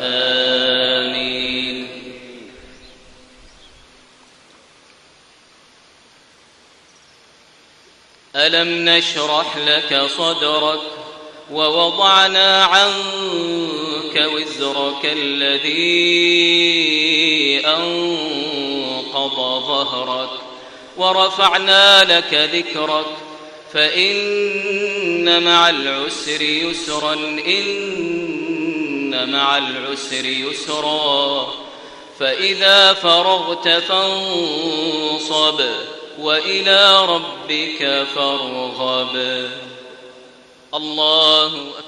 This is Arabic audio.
آمين. ألم نشرح لك صدرك ووضعنا عنك وزرك الذي أنقض ظهرك ورفعنا لك ذكرك فإن مع العسر يسرا إن مع العسر يسرا فإذا فرغت فانصب وإلى ربك فارغب. الله أكبر.